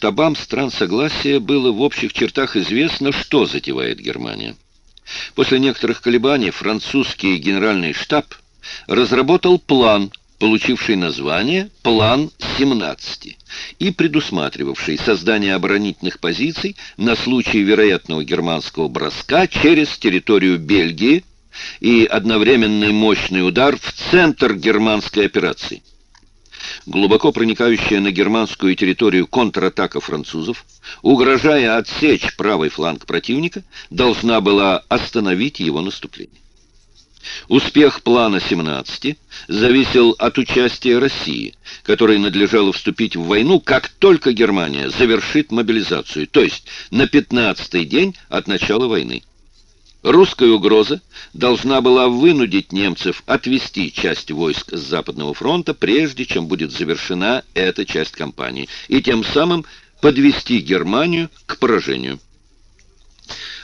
штабам стран Согласия было в общих чертах известно, что затевает Германия. После некоторых колебаний французский генеральный штаб разработал план, получивший название «План 17» и предусматривавший создание оборонительных позиций на случай вероятного германского броска через территорию Бельгии и одновременный мощный удар в центр германской операции. Глубоко проникающая на германскую территорию контратака французов, угрожая отсечь правый фланг противника, должна была остановить его наступление. Успех плана 17 зависел от участия России, которой надлежало вступить в войну, как только Германия завершит мобилизацию, то есть на 15-й день от начала войны. Русская угроза должна была вынудить немцев отвести часть войск с Западного фронта, прежде чем будет завершена эта часть кампании, и тем самым подвести Германию к поражению.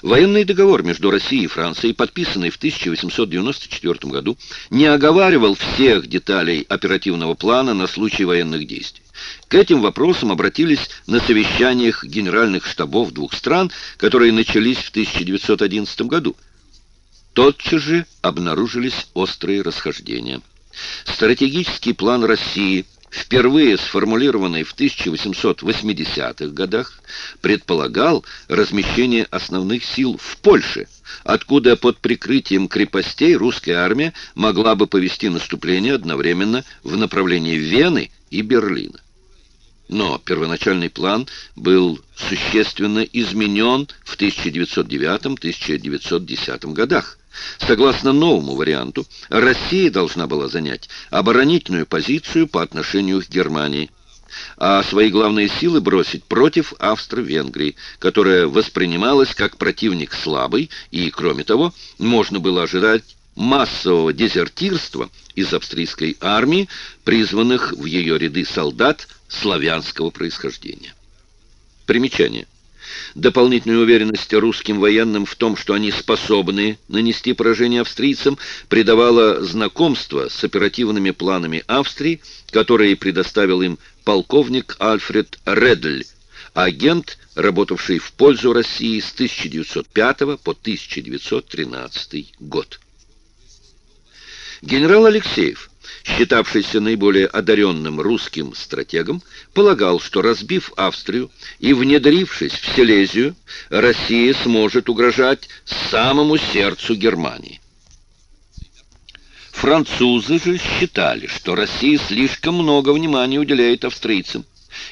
Военный договор между Россией и Францией, подписанный в 1894 году, не оговаривал всех деталей оперативного плана на случай военных действий. К этим вопросам обратились на совещаниях генеральных штабов двух стран, которые начались в 1911 году. Тотчас же обнаружились острые расхождения. Стратегический план России – впервые сформулированный в 1880-х годах, предполагал размещение основных сил в Польше, откуда под прикрытием крепостей русская армия могла бы повести наступление одновременно в направлении Вены и Берлина. Но первоначальный план был существенно изменен в 1909-1910 годах. Согласно новому варианту, Россия должна была занять оборонительную позицию по отношению к Германии, а свои главные силы бросить против Австро-Венгрии, которая воспринималась как противник слабый, и, кроме того, можно было ожидать массового дезертирства из австрийской армии, призванных в ее ряды солдат славянского происхождения. Примечание. Дополнительную уверенность русским военным в том, что они способны нанести поражение австрийцам, придавало знакомство с оперативными планами Австрии, которые предоставил им полковник Альфред Редль, агент, работавший в пользу России с 1905 по 1913 год. Генерал Алексеев считавшийся наиболее одаренным русским стратегом, полагал, что разбив Австрию и внедрившись в Силезию, Россия сможет угрожать самому сердцу Германии. Французы же считали, что Россия слишком много внимания уделяет австрийцам,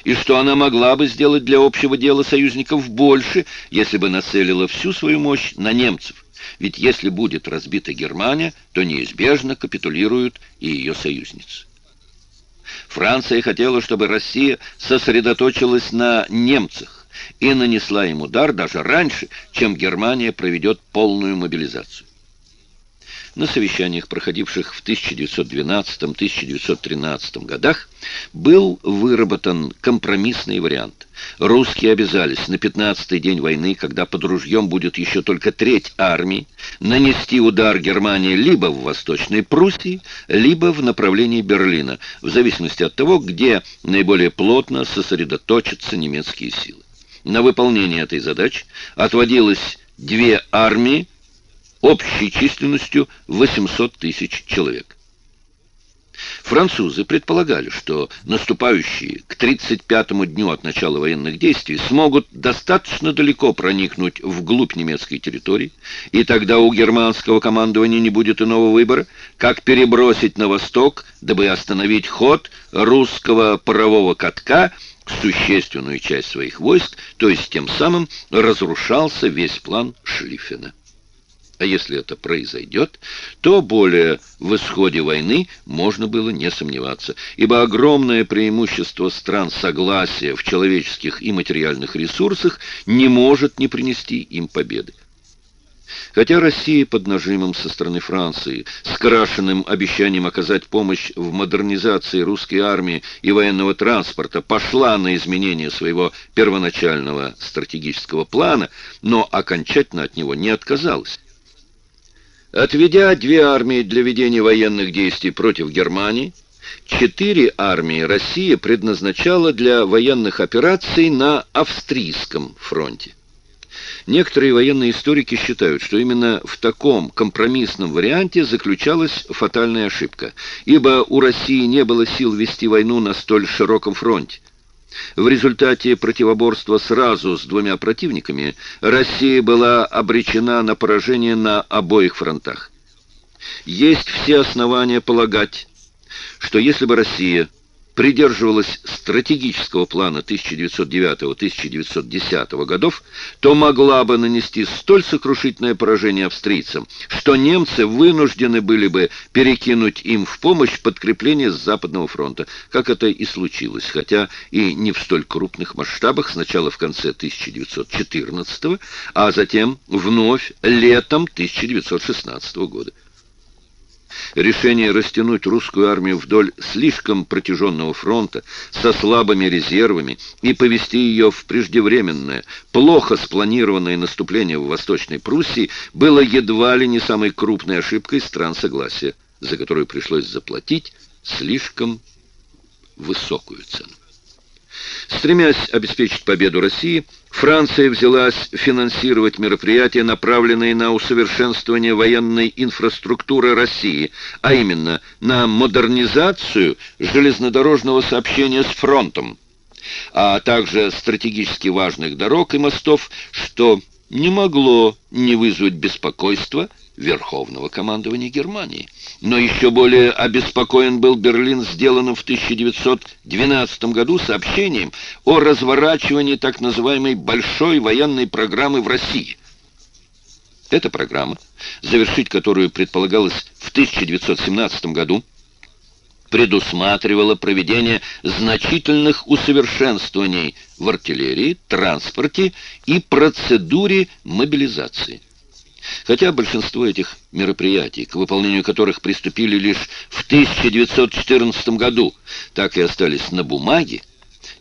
и что она могла бы сделать для общего дела союзников больше, если бы нацелила всю свою мощь на немцев. Ведь если будет разбита Германия, то неизбежно капитулируют и ее союзницы. Франция хотела, чтобы Россия сосредоточилась на немцах и нанесла им удар даже раньше, чем Германия проведет полную мобилизацию. На совещаниях, проходивших в 1912-1913 годах, был выработан компромиссный вариант. Русские обязались на 15-й день войны, когда под ружьем будет еще только треть армии, нанести удар Германии либо в Восточной Пруссии, либо в направлении Берлина, в зависимости от того, где наиболее плотно сосредоточатся немецкие силы. На выполнение этой задачи отводилось две армии, общей численностью 800 тысяч человек. Французы предполагали, что наступающие к 35-му дню от начала военных действий смогут достаточно далеко проникнуть вглубь немецкой территории, и тогда у германского командования не будет иного выбора, как перебросить на восток, дабы остановить ход русского парового катка, существенную часть своих войск, то есть тем самым разрушался весь план Шлиффена. А если это произойдет, то более в исходе войны можно было не сомневаться, ибо огромное преимущество стран согласия в человеческих и материальных ресурсах не может не принести им победы. Хотя Россия под нажимом со стороны Франции, скрашенным обещанием оказать помощь в модернизации русской армии и военного транспорта, пошла на изменение своего первоначального стратегического плана, но окончательно от него не отказалась. Отведя две армии для ведения военных действий против Германии Четыре армии Россия предназначала для военных операций на Австрийском фронте. Некоторые военные историки считают, что именно в таком компромиссном варианте заключалась фатальная ошибка, ибо у России не было сил вести войну на столь широком фронте. В результате противоборства сразу с двумя противниками Россия была обречена на поражение на обоих фронтах. Есть все основания полагать, что если бы Россия придерживалась стратегического плана 1909-1910 годов, то могла бы нанести столь сокрушительное поражение австрийцам, что немцы вынуждены были бы перекинуть им в помощь подкрепление с Западного фронта, как это и случилось, хотя и не в столь крупных масштабах, сначала в конце 1914, а затем вновь летом 1916 года. Решение растянуть русскую армию вдоль слишком протяженного фронта со слабыми резервами и повести ее в преждевременное, плохо спланированное наступление в Восточной Пруссии было едва ли не самой крупной ошибкой стран согласия, за которую пришлось заплатить слишком высокую цену. Стремясь обеспечить победу России, Франция взялась финансировать мероприятия, направленные на усовершенствование военной инфраструктуры России, а именно на модернизацию железнодорожного сообщения с фронтом, а также стратегически важных дорог и мостов, что не могло не вызвать беспокойства Верховного командования Германии. Но еще более обеспокоен был Берлин сделанным в 1912 году сообщением о разворачивании так называемой «большой военной программы в России». Эта программа, завершить которую предполагалось в 1917 году, предусматривала проведение значительных усовершенствований в артиллерии, транспорте и процедуре мобилизации. Хотя большинство этих мероприятий, к выполнению которых приступили лишь в 1914 году, так и остались на бумаге,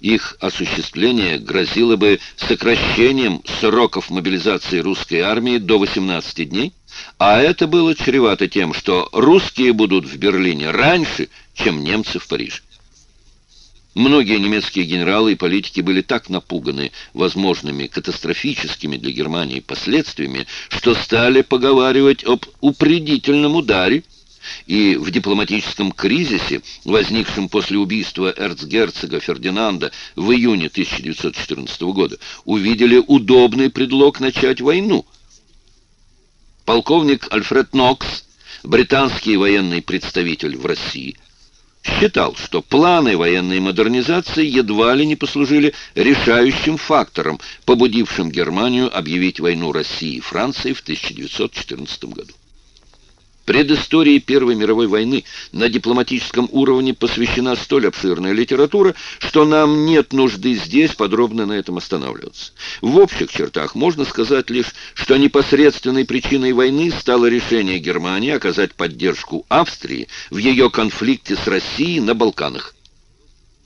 их осуществление грозило бы сокращением сроков мобилизации русской армии до 18 дней, а это было чревато тем, что русские будут в Берлине раньше, чем немцы в Париже. Многие немецкие генералы и политики были так напуганы возможными катастрофическими для Германии последствиями, что стали поговаривать об упредительном ударе, и в дипломатическом кризисе, возникшем после убийства эрцгерцога Фердинанда в июне 1914 года, увидели удобный предлог начать войну. Полковник Альфред Нокс, британский военный представитель в России, считал, что планы военной модернизации едва ли не послужили решающим фактором, побудившим Германию объявить войну России и Франции в 1914 году. Предыстории Первой мировой войны на дипломатическом уровне посвящена столь обширная литература, что нам нет нужды здесь подробно на этом останавливаться. В общих чертах можно сказать лишь, что непосредственной причиной войны стало решение Германии оказать поддержку Австрии в ее конфликте с Россией на Балканах.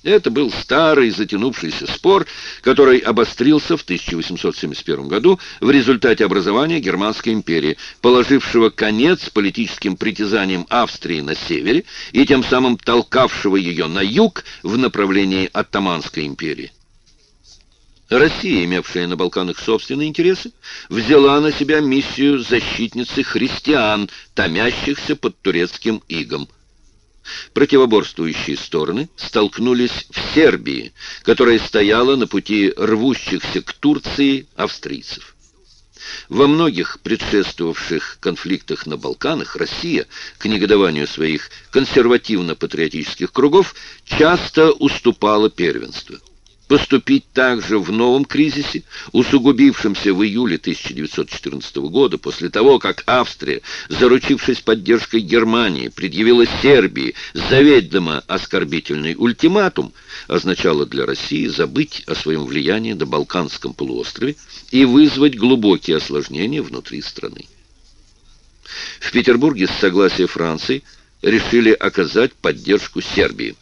Это был старый затянувшийся спор, который обострился в 1871 году в результате образования Германской империи, положившего конец политическим притязаниям Австрии на севере и тем самым толкавшего ее на юг в направлении Оттоманской империи. Россия, имевшая на Балканах собственные интересы, взяла на себя миссию защитницы христиан, томящихся под турецким игом. Противоборствующие стороны столкнулись в Сербии, которая стояла на пути рвущихся к Турции австрийцев. Во многих предшествовавших конфликтах на Балканах Россия, к негодованию своих консервативно-патриотических кругов, часто уступала первенство. Поступить также в новом кризисе, усугубившемся в июле 1914 года, после того, как Австрия, заручившись поддержкой Германии, предъявила Сербии заведомо оскорбительный ультиматум, означало для России забыть о своем влиянии на Балканском полуострове и вызвать глубокие осложнения внутри страны. В Петербурге с согласия Франции решили оказать поддержку Сербии.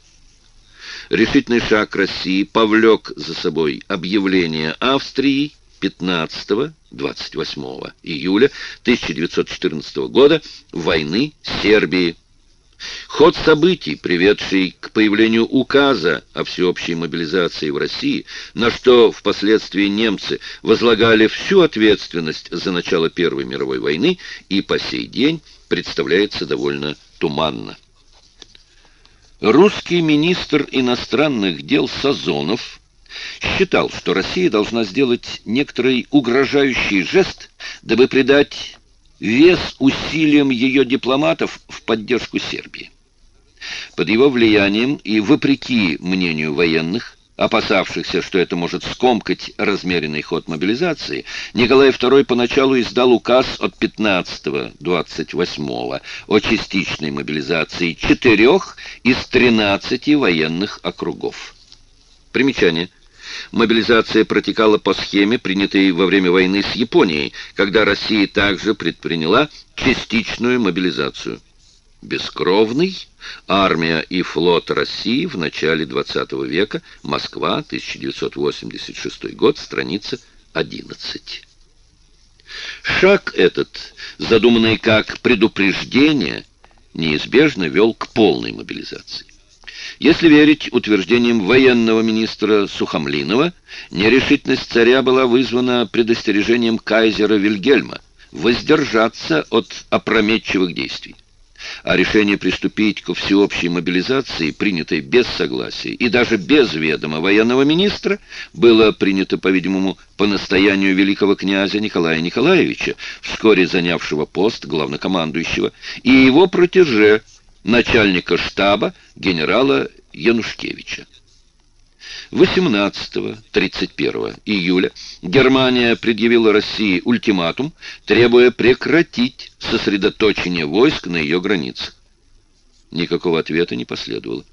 Решительный шаг России повлек за собой объявление Австрии 15-28 июля 1914 года войны Сербии, Ход событий, приведший к появлению указа о всеобщей мобилизации в России, на что впоследствии немцы возлагали всю ответственность за начало Первой мировой войны, и по сей день представляется довольно туманно. Русский министр иностранных дел Сазонов считал, что Россия должна сделать некоторый угрожающий жест, дабы придать вес усилиям ее дипломатов в поддержку Сербии. Под его влиянием и вопреки мнению военных, опасавшихся, что это может скомкать размеренный ход мобилизации, Николай II поначалу издал указ от 15-28 о частичной мобилизации четырех из 13 военных округов. Примечание. Мобилизация протекала по схеме, принятой во время войны с Японией, когда Россия также предприняла частичную мобилизацию. Бескровный. Армия и флот России в начале XX века. Москва, 1986 год, страница 11. Шаг этот, задуманный как предупреждение, неизбежно вел к полной мобилизации. Если верить утверждениям военного министра Сухомлинова, нерешительность царя была вызвана предостережением кайзера Вильгельма воздержаться от опрометчивых действий. А решение приступить ко всеобщей мобилизации, принятой без согласия и даже без ведома военного министра, было принято, по-видимому, по настоянию великого князя Николая Николаевича, вскоре занявшего пост главнокомандующего, и его протеже начальника штаба генерала Янушкевича. 18-31 июля Германия предъявила России ультиматум, требуя прекратить сосредоточение войск на ее границах. Никакого ответа не последовало.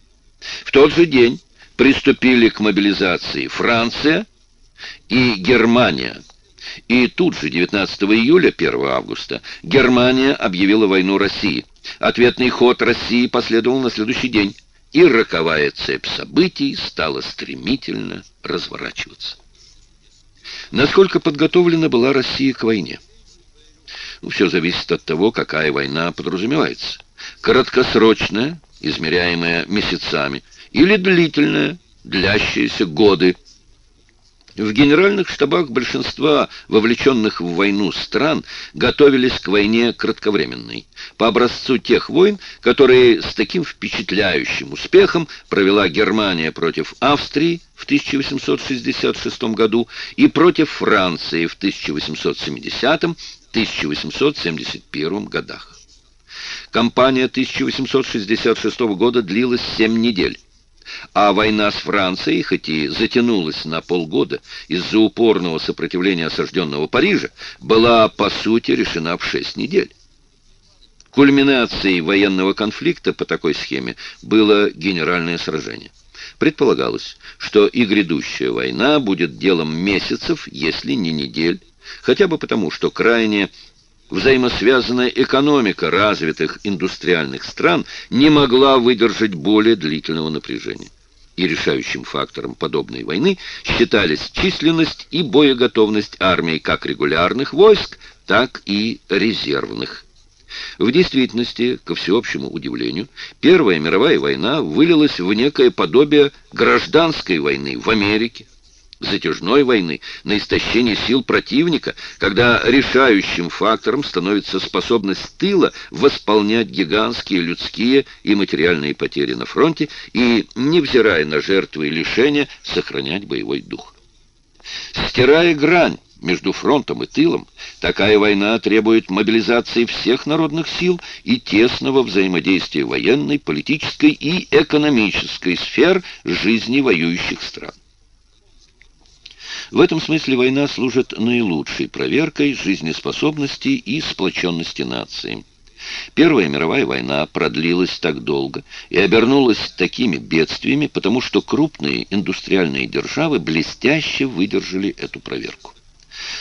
В тот же день приступили к мобилизации Франция и Германия. И тут же, 19 июля, 1 августа, Германия объявила войну России – Ответный ход России последовал на следующий день, и роковая цепь событий стала стремительно разворачиваться. Насколько подготовлена была Россия к войне? Ну, все зависит от того, какая война подразумевается. Краткосрочная, измеряемая месяцами, или длительная, длящаяся годы, в генеральных штабах большинства вовлеченных в войну стран готовились к войне кратковременной, по образцу тех войн, которые с таким впечатляющим успехом провела Германия против Австрии в 1866 году и против Франции в 1870-1871 годах. Кампания 1866 года длилась 7 недель. А война с Францией, хоть и затянулась на полгода из-за упорного сопротивления осажденного Парижа, была, по сути, решена в шесть недель. Кульминацией военного конфликта по такой схеме было генеральное сражение. Предполагалось, что и грядущая война будет делом месяцев, если не недель, хотя бы потому, что крайне взаимосвязанная экономика развитых индустриальных стран не могла выдержать более длительного напряжения. И решающим фактором подобной войны считались численность и боеготовность армии как регулярных войск, так и резервных. В действительности, ко всеобщему удивлению, Первая мировая война вылилась в некое подобие гражданской войны в Америке, затяжной войны, на истощение сил противника, когда решающим фактором становится способность тыла восполнять гигантские людские и материальные потери на фронте и, невзирая на жертвы и лишения, сохранять боевой дух. Стирая грань между фронтом и тылом, такая война требует мобилизации всех народных сил и тесного взаимодействия военной, политической и экономической сфер жизни воюющих стран. В этом смысле война служит наилучшей проверкой жизнеспособности и сплоченности нации. Первая мировая война продлилась так долго и обернулась такими бедствиями, потому что крупные индустриальные державы блестяще выдержали эту проверку.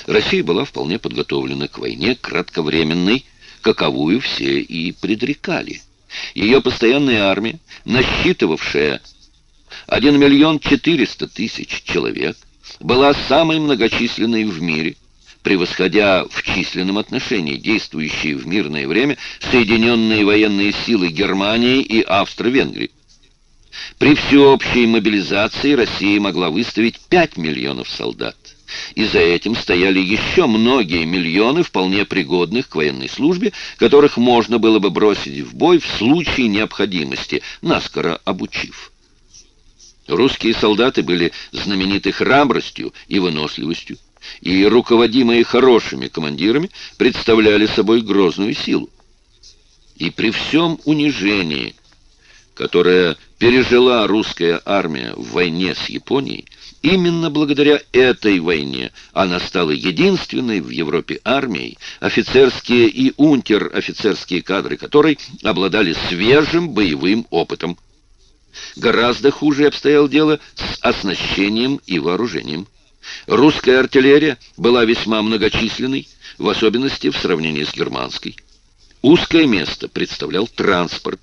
Россия была вполне подготовлена к войне кратковременной, каковую все и предрекали. Ее постоянная армия, насчитывавшая 1 миллион 400 тысяч человек, была самой многочисленной в мире, превосходя в численном отношении действующие в мирное время Соединенные военные силы Германии и Австро-Венгрии. При всеобщей мобилизации Россия могла выставить 5 миллионов солдат. И за этим стояли еще многие миллионы вполне пригодных к военной службе, которых можно было бы бросить в бой в случае необходимости, наскоро обучив. Русские солдаты были знамениты храбростью и выносливостью, и, руководимые хорошими командирами, представляли собой грозную силу. И при всем унижении, которое пережила русская армия в войне с Японией, Именно благодаря этой войне она стала единственной в Европе армией, офицерские и унтер-офицерские кадры которой обладали свежим боевым опытом. Гораздо хуже обстояло дело с оснащением и вооружением. Русская артиллерия была весьма многочисленной, в особенности в сравнении с германской. Узкое место представлял транспорт.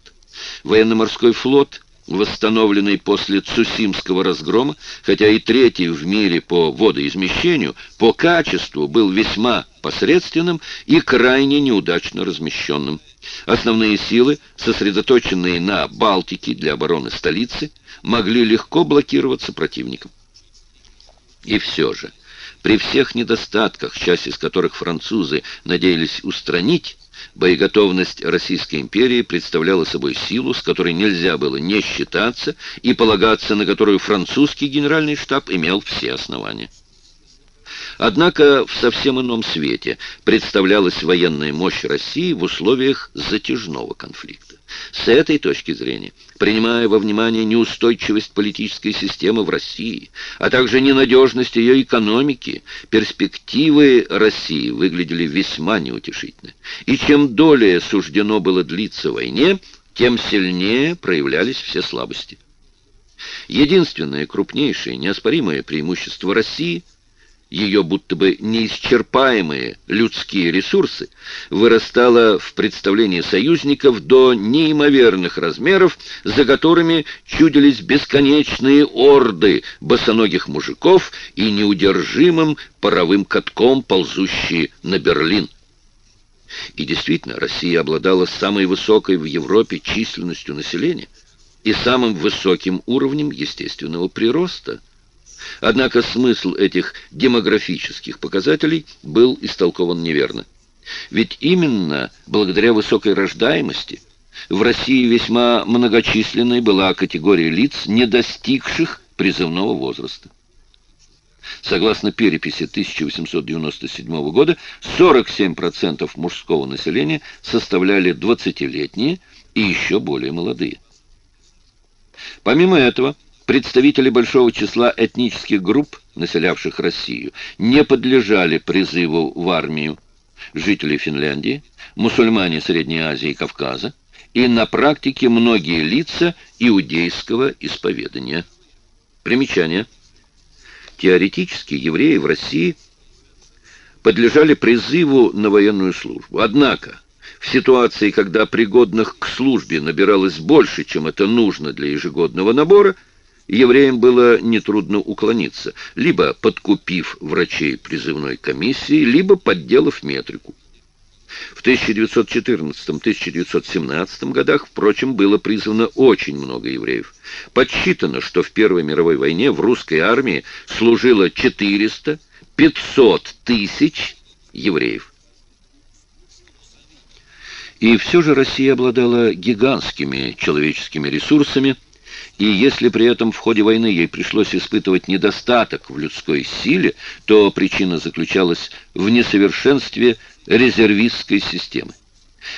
Военно-морской флот – восстановленный после Цусимского разгрома, хотя и третий в мире по водоизмещению, по качеству был весьма посредственным и крайне неудачно размещенным. Основные силы, сосредоточенные на Балтике для обороны столицы, могли легко блокироваться противником. И все же, при всех недостатках, часть из которых французы надеялись устранить, Боеготовность Российской империи представляла собой силу, с которой нельзя было не считаться и полагаться на которую французский генеральный штаб имел все основания. Однако в совсем ином свете представлялась военная мощь России в условиях затяжного конфликта. С этой точки зрения, принимая во внимание неустойчивость политической системы в России, а также ненадежность ее экономики, перспективы России выглядели весьма неутешительно. И чем долее суждено было длиться войне, тем сильнее проявлялись все слабости. Единственное крупнейшее неоспоримое преимущество России – ее будто бы неисчерпаемые людские ресурсы, вырастала в представлении союзников до неимоверных размеров, за которыми чудились бесконечные орды босоногих мужиков и неудержимым паровым катком ползущие на Берлин. И действительно, Россия обладала самой высокой в Европе численностью населения и самым высоким уровнем естественного прироста – Однако смысл этих демографических показателей был истолкован неверно. Ведь именно благодаря высокой рождаемости в России весьма многочисленной была категория лиц, не достигших призывного возраста. Согласно переписи 1897 года, 47% мужского населения составляли 20-летние и еще более молодые. Помимо этого, Представители большого числа этнических групп, населявших Россию, не подлежали призыву в армию. Жители Финляндии, мусульмане Средней Азии и Кавказа и на практике многие лица иудейского исповедания. Примечание. Теоретически евреи в России подлежали призыву на военную службу. Однако, в ситуации, когда пригодных к службе набиралось больше, чем это нужно для ежегодного набора, евреям было нетрудно уклониться, либо подкупив врачей призывной комиссии, либо подделав метрику. В 1914-1917 годах, впрочем, было призвано очень много евреев. Подсчитано, что в Первой мировой войне в русской армии служило 400-500 тысяч евреев. И все же Россия обладала гигантскими человеческими ресурсами – и если при этом в ходе войны ей пришлось испытывать недостаток в людской силе, то причина заключалась в несовершенстве резервистской системы.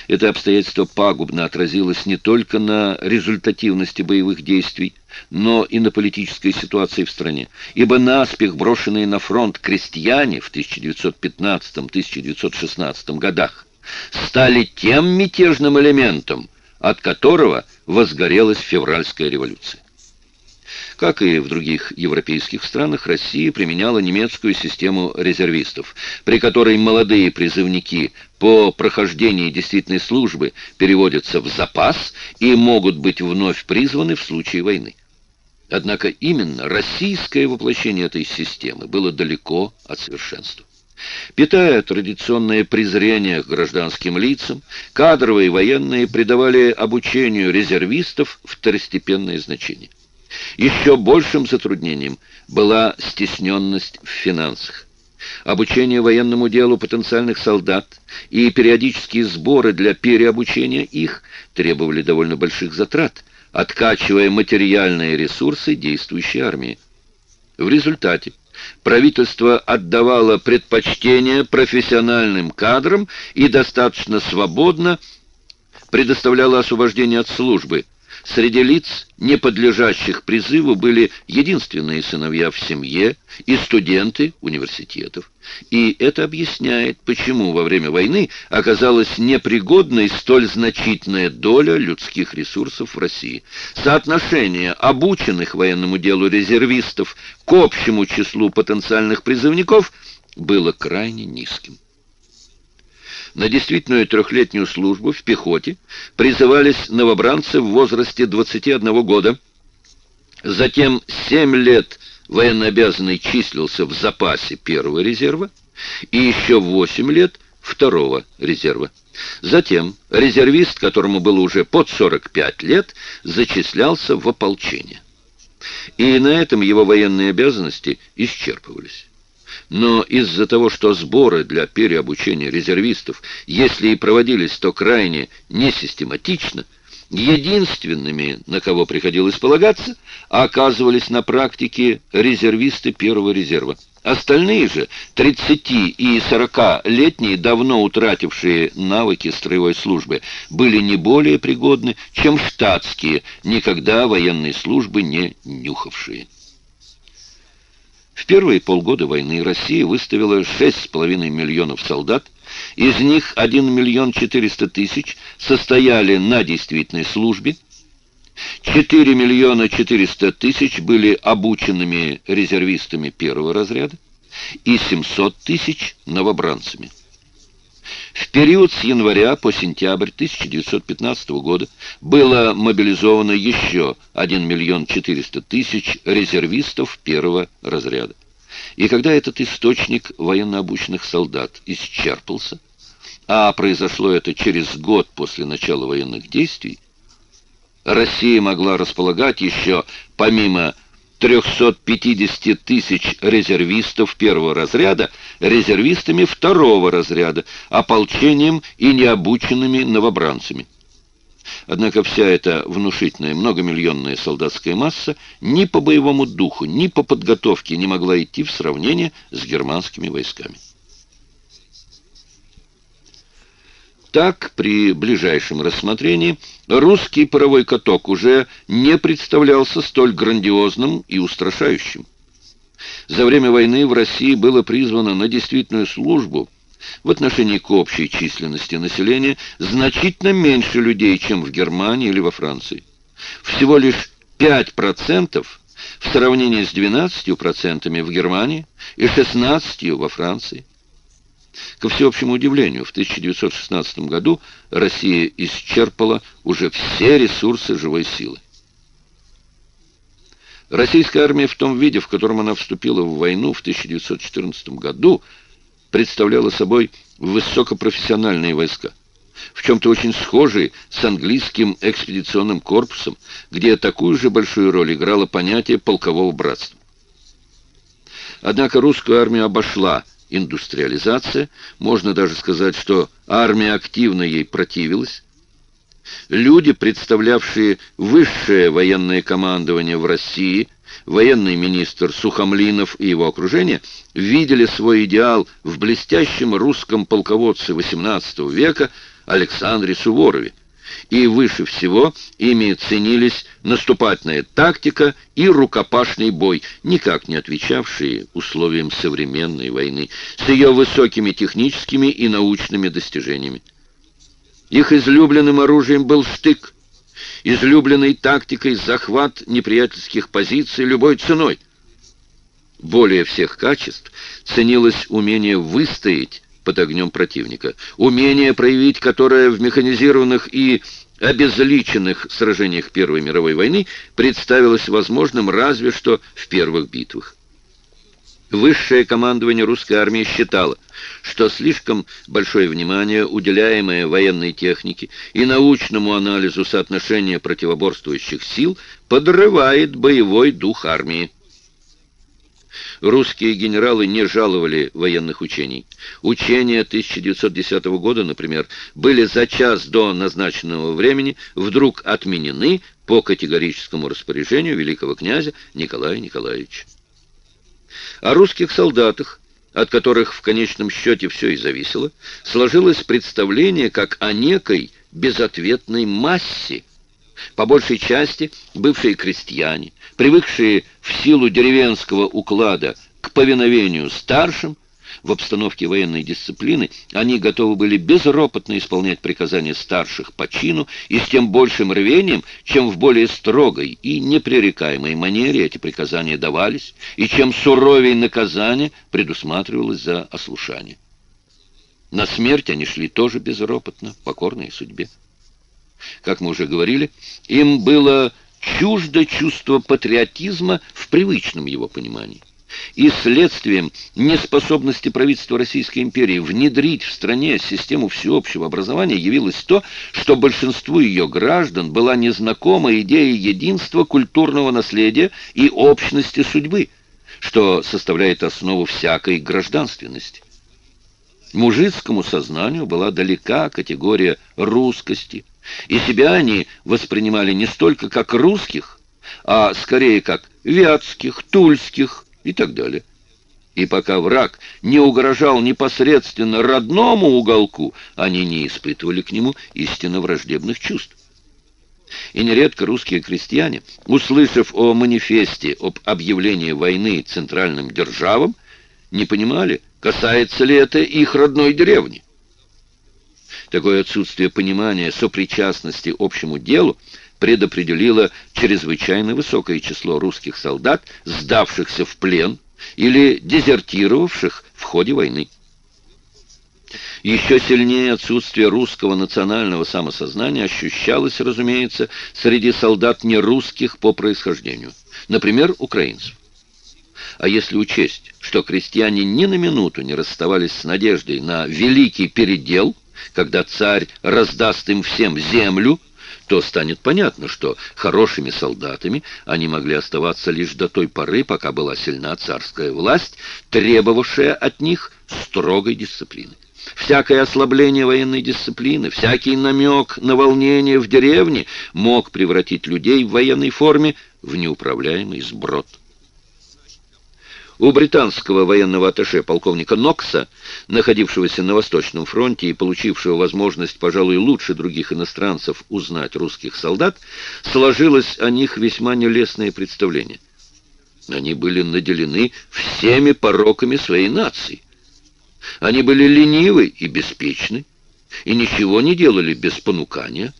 Это обстоятельство пагубно отразилось не только на результативности боевых действий, но и на политической ситуации в стране, ибо наспех брошенные на фронт крестьяне в 1915-1916 годах стали тем мятежным элементом, от которого возгорелась февральская революция. Как и в других европейских странах, Россия применяла немецкую систему резервистов, при которой молодые призывники по прохождении действительной службы переводятся в запас и могут быть вновь призваны в случае войны. Однако именно российское воплощение этой системы было далеко от совершенства. Питая традиционное презрение к гражданским лицам, кадровые военные придавали обучению резервистов второстепенное значение. Еще большим затруднением была стесненность в финансах. Обучение военному делу потенциальных солдат и периодические сборы для переобучения их требовали довольно больших затрат, откачивая материальные ресурсы действующей армии. В результате правительство отдавало предпочтение профессиональным кадрам и достаточно свободно предоставляло освобождение от службы. Среди лиц, не подлежащих призыву, были единственные сыновья в семье и студенты университетов. И это объясняет, почему во время войны оказалась непригодной столь значительная доля людских ресурсов в России. Соотношение обученных военному делу резервистов к общему числу потенциальных призывников было крайне низким. На действительную трехлетнюю службу в пехоте призывались новобранцы в возрасте 21 года. Затем 7 лет военнообязанный числился в запасе первого резерва и еще 8 лет второго резерва. Затем резервист, которому было уже под 45 лет, зачислялся в ополчение. И на этом его военные обязанности исчерпывались. Но из-за того, что сборы для переобучения резервистов, если и проводились, то крайне несистематично, единственными, на кого приходилось полагаться, оказывались на практике резервисты первого резерва. Остальные же, 30 и 40-летние, давно утратившие навыки строевой службы, были не более пригодны, чем штатские, никогда военной службы не нюхавшие. В первые полгода войны Россия выставила 6,5 миллионов солдат, из них 1 миллион 400 тысяч состояли на действительной службе, 4 миллиона 400 тысяч были обученными резервистами первого разряда и 700 тысяч новобранцами. В период с января по сентябрь 1915 года было мобилизовано еще 1 миллион 400 тысяч резервистов первого разряда. И когда этот источник военнообученных солдат исчерпался, а произошло это через год после начала военных действий, Россия могла располагать еще, помимо 350 тысяч резервистов первого разряда, резервистами второго разряда, ополчением и необученными новобранцами. Однако вся эта внушительная многомиллионная солдатская масса ни по боевому духу, ни по подготовке не могла идти в сравнение с германскими войсками. Так, при ближайшем рассмотрении, русский паровой каток уже не представлялся столь грандиозным и устрашающим. За время войны в России было призвано на действительную службу в отношении к общей численности населения значительно меньше людей, чем в Германии или во Франции. Всего лишь 5% в сравнении с 12% в Германии и 16% во Франции. Ко всеобщему удивлению, в 1916 году Россия исчерпала уже все ресурсы живой силы. Российская армия в том виде, в котором она вступила в войну в 1914 году, представляла собой высокопрофессиональные войска, в чем-то очень схожие с английским экспедиционным корпусом, где такую же большую роль играло понятие полкового братства. Однако русскую армию обошла индустриализация, можно даже сказать, что армия активно ей противилась. Люди, представлявшие высшее военное командование в России, военный министр Сухомлинов и его окружение, видели свой идеал в блестящем русском полководце XVIII века Александре Суворове, и выше всего ими ценились наступательная тактика и рукопашный бой, никак не отвечавшие условиям современной войны, с ее высокими техническими и научными достижениями. Их излюбленным оружием был штык, излюбленной тактикой захват неприятельских позиций любой ценой. Более всех качеств ценилось умение выстоять под огнем противника. Умение проявить, которое в механизированных и обезличенных сражениях Первой мировой войны представилось возможным разве что в первых битвах. Высшее командование русской армии считало, что слишком большое внимание, уделяемое военной технике и научному анализу соотношения противоборствующих сил, подрывает боевой дух армии. Русские генералы не жаловали военных учений. Учения 1910 года, например, были за час до назначенного времени вдруг отменены по категорическому распоряжению великого князя Николая Николаевича. О русских солдатах, от которых в конечном счете все и зависело, сложилось представление как о некой безответной массе, по большей части бывшие крестьяне, привыкшие в силу деревенского уклада к повиновению старшим, в обстановке военной дисциплины они готовы были безропотно исполнять приказания старших по чину и с тем большим рвением, чем в более строгой и непререкаемой манере эти приказания давались, и чем суровее наказание предусматривалось за ослушание. На смерть они шли тоже безропотно, покорные судьбе. Как мы уже говорили, им было чуждо чувство патриотизма в привычном его понимании и следствием неспособности правительства Российской империи внедрить в стране систему всеобщего образования явилось то, что большинству ее граждан была незнакома идея единства культурного наследия и общности судьбы, что составляет основу всякой гражданственности. Мужицкому сознанию была далека категория русскости, и себя они воспринимали не столько как русских, а скорее как вятских, тульских, и так далее. И пока враг не угрожал непосредственно родному уголку, они не испытывали к нему истинно враждебных чувств. И нередко русские крестьяне, услышав о манифесте об объявлении войны центральным державам, не понимали, касается ли это их родной деревни. Такое отсутствие понимания сопричастности общему делу предопределило чрезвычайно высокое число русских солдат, сдавшихся в плен или дезертировавших в ходе войны. Еще сильнее отсутствие русского национального самосознания ощущалось, разумеется, среди солдат нерусских по происхождению, например, украинцев. А если учесть, что крестьяне ни на минуту не расставались с надеждой на великий передел, когда царь раздаст им всем землю, то станет понятно, что хорошими солдатами они могли оставаться лишь до той поры, пока была сильна царская власть, требовавшая от них строгой дисциплины. Всякое ослабление военной дисциплины, всякий намек на волнение в деревне мог превратить людей в военной форме в неуправляемый сброд. У британского военного атташе полковника Нокса, находившегося на Восточном фронте и получившего возможность, пожалуй, лучше других иностранцев узнать русских солдат, сложилось о них весьма нелестное представление. Они были наделены всеми пороками своей нации. Они были ленивы и беспечны, и ничего не делали без понукания.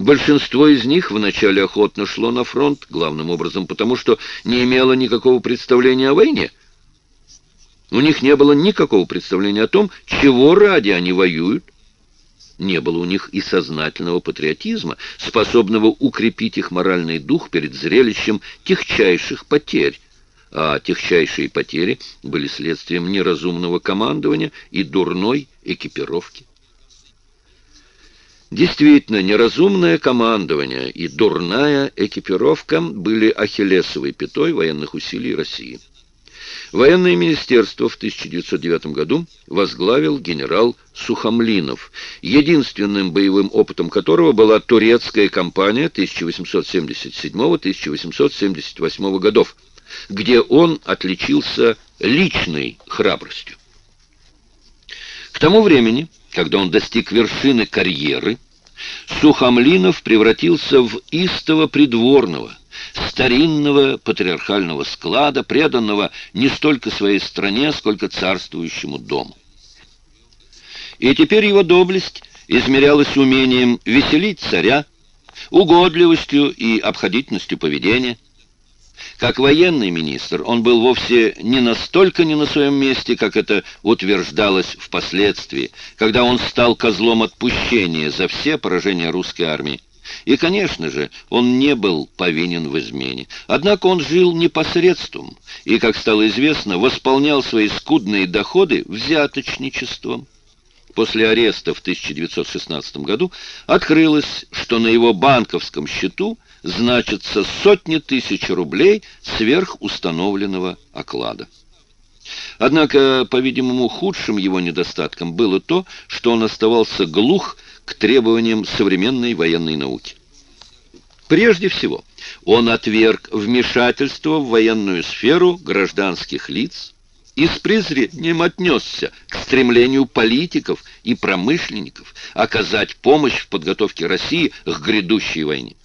Большинство из них вначале охотно шло на фронт, главным образом потому, что не имело никакого представления о войне. У них не было никакого представления о том, чего ради они воюют. Не было у них и сознательного патриотизма, способного укрепить их моральный дух перед зрелищем техчайших потерь. А техчайшие потери были следствием неразумного командования и дурной экипировки. Действительно, неразумное командование и дурная экипировка были ахиллесовой пятой военных усилий России. Военное министерство в 1909 году возглавил генерал Сухомлинов, единственным боевым опытом которого была турецкая кампания 1877-1878 годов, где он отличился личной храбростью. К тому времени когда он достиг вершины карьеры, Сухомлинов превратился в истово придворного, старинного патриархального склада, преданного не столько своей стране, сколько царствующему дому. И теперь его доблесть измерялась умением веселить царя, угодливостью и обходительностью поведения – как военный министр он был вовсе не настолько не на своем месте, как это утверждалось впоследствии, когда он стал козлом отпущения за все поражения русской армии. И, конечно же, он не был повинен в измене. Однако он жил непосредством и, как стало известно, восполнял свои скудные доходы взяточничеством. После ареста в 1916 году открылось, что на его банковском счету значатся сотни тысяч рублей сверх установленного оклада. Однако, по-видимому, худшим его недостатком было то, что он оставался глух к требованиям современной военной науки. Прежде всего, он отверг вмешательство в военную сферу гражданских лиц и с презрением отнесся к стремлению политиков и промышленников оказать помощь в подготовке России к грядущей войне.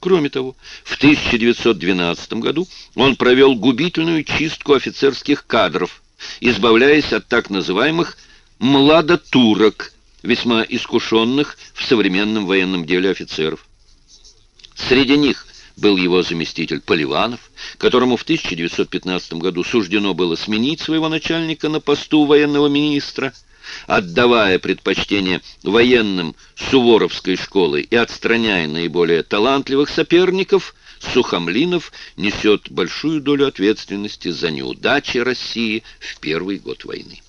Кроме того, в 1912 году он провел губительную чистку офицерских кадров, избавляясь от так называемых «младотурок», весьма искушенных в современном военном деле офицеров. Среди них был его заместитель Поливанов, которому в 1915 году суждено было сменить своего начальника на посту военного министра, отдавая предпочтение военным Суворовской школы и отстраняя наиболее талантливых соперников, Сухомлинов несет большую долю ответственности за неудачи России в первый год войны.